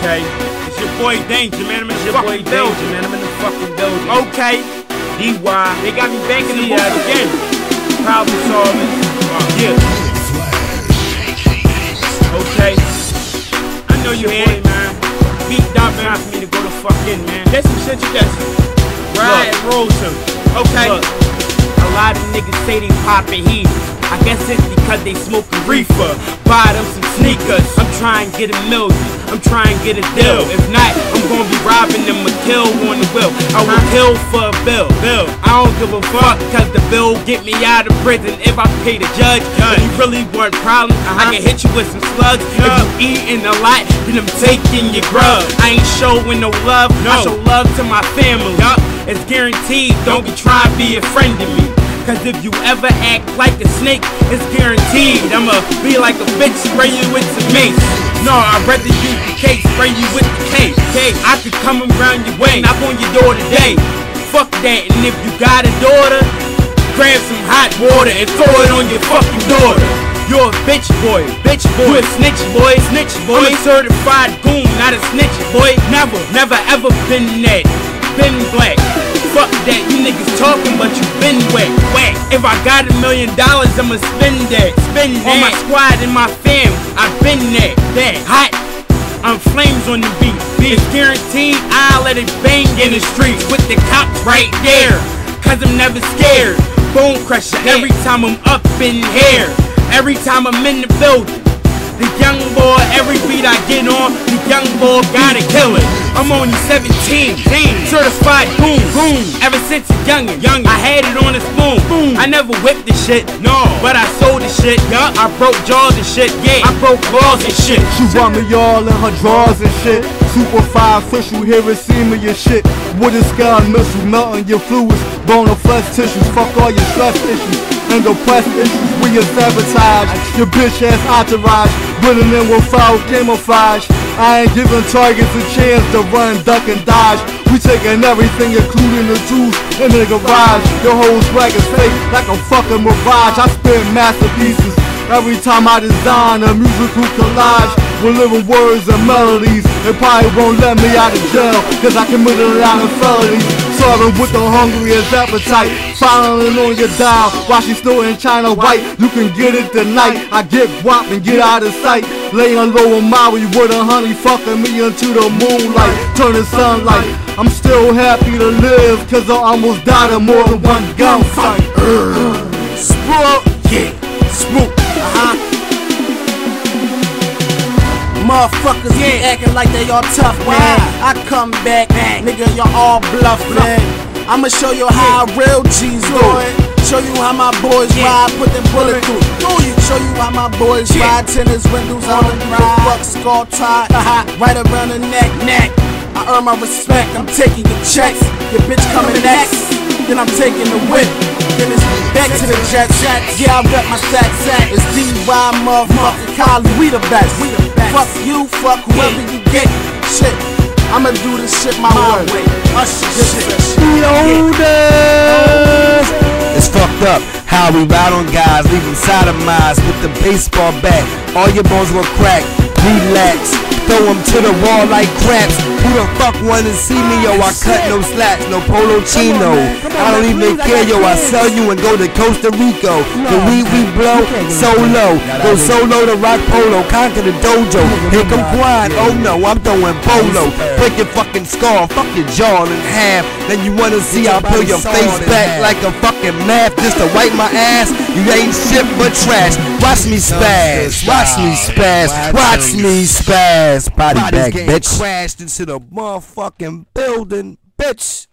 Okay. It's your boy Danger, man. I'm in It's the your boy fucking building. Danger, man. I'm in the fucking building. Okay. DY. They got me back in the booth that again. Problem solving. Yeah. Okay. I know you hear it, man. Beat Dot man for me to go the fuck in, man. That's some shit you just ride and roll to. Okay. Look. A lot niggas say they poppin' heat. I guess it's because they smoking reefer. Buy them some sneakers. I'm trying to get a million. I'm trying to get a deal. If not, I'm gonna be robbing them a kill on the will. I will kill for a bill. Bill. I don't give a fuck cause the bill get me out of prison if I pay the judge. If you really want problems, I can hit you with some slugs. If you eating a lot, then I'm taking your grub. I ain't showing no love. I show love to my family. It's guaranteed. Don't be trying to be a friend of me. Cause if you ever act like a snake, it's guaranteed. I'ma be like a bitch, spray you with some mace. No, I'd rather use the case, spray you with the case. Okay, I could come around your way, knock on your door today. Fuck that, and if you got a daughter, grab some hot water and throw it on your fucking daughter. You're a bitch boy, bitch boy, you a snitch boy, snitch boy. I'm a certified goon, not a snitch boy. Never, never ever been that. Been black. If I got a million dollars, I'ma spend that, spend that. On my squad and my fam, I've been that, that hot. I'm flames on the beat. It's guaranteed I'll let it bang in the streets with the cops right there. Cause I'm never scared. Bone crusher every time I'm up in here. Every time I'm in the building. The young boy, every beat I get on, the young boy gotta kill it. I'm only 17, damn, certified boom, boom. Ever since a youngin', young, I had it on a spoon. Boom. I never whipped the shit, no, but I sold the shit. Yeah, I broke jaws and shit, yeah, I broke claws and shit. She want me all in her drawers and shit. Super fire official, here and see me your shit. Wooden sky missile, melting your fluids. Bone and flesh tissues, fuck all your stress issues. And depressed issues, we your sabotage. Your bitch ass entourage, running in with foul camouflage. I ain't giving targets a chance to run, duck, and dodge. We taking everything, including the tools in the garage. Your whole swag is fake, like a fucking mirage. I spin masterpieces. Every time I design a musical collage with living words and melodies, they probably won't let me out of jail cause I committed a lot of felonies. Serving with the hungriest appetite, filing on your dial while she's still in China white. You can get it tonight. I get guap and get out of sight. Laying low on Maui with a honey, fucking me into the moonlight, turning sunlight. I'm still happy to live cause I almost died in more than one gunfight. Spook, yeah, spook, uh Motherfuckers be acting like they all tough, man. I come back, nigga, y'all all bluff, man. I'ma show you how real G's do it. Show you how my boys ride, put them bullet through. Do you? Show you how my boys ride, tennis windows on the fuck skull tied, uh-huh. right around the neck, neck. I earn my respect, I'm taking your checks. Your bitch coming next, then I'm taking the whip. Back to the jet set. Yeah, I rep my sack sack. It's DY motherfucking Kylie, we the best. We the best. Fuck you, fuck whoever you get. Shit, I'ma do this shit my, way. Usher shit. It's fucked up how we ride on guys, leave them sodomized with the baseball bat. All your bones will crack. Relax, throw them to the wall like craps. Who the fuck wanna see me, yo? I cut no slacks, no polo chino. I don't even care, yo. I sell you and go to Costa Rico. The weed we blow, solo. Go solo to rock polo, conquer the dojo. Here come Quan, oh no, I'm throwing polo. Break your fucking skull, fuck your jaw in half. Then you wanna see I pull your face back like a fucking math just to wipe my ass. You ain't shit but trash. Watch me spaz, watch me spaz, watch me spaz. Body bag, bitch. Crashed into the motherfucking building, bitch.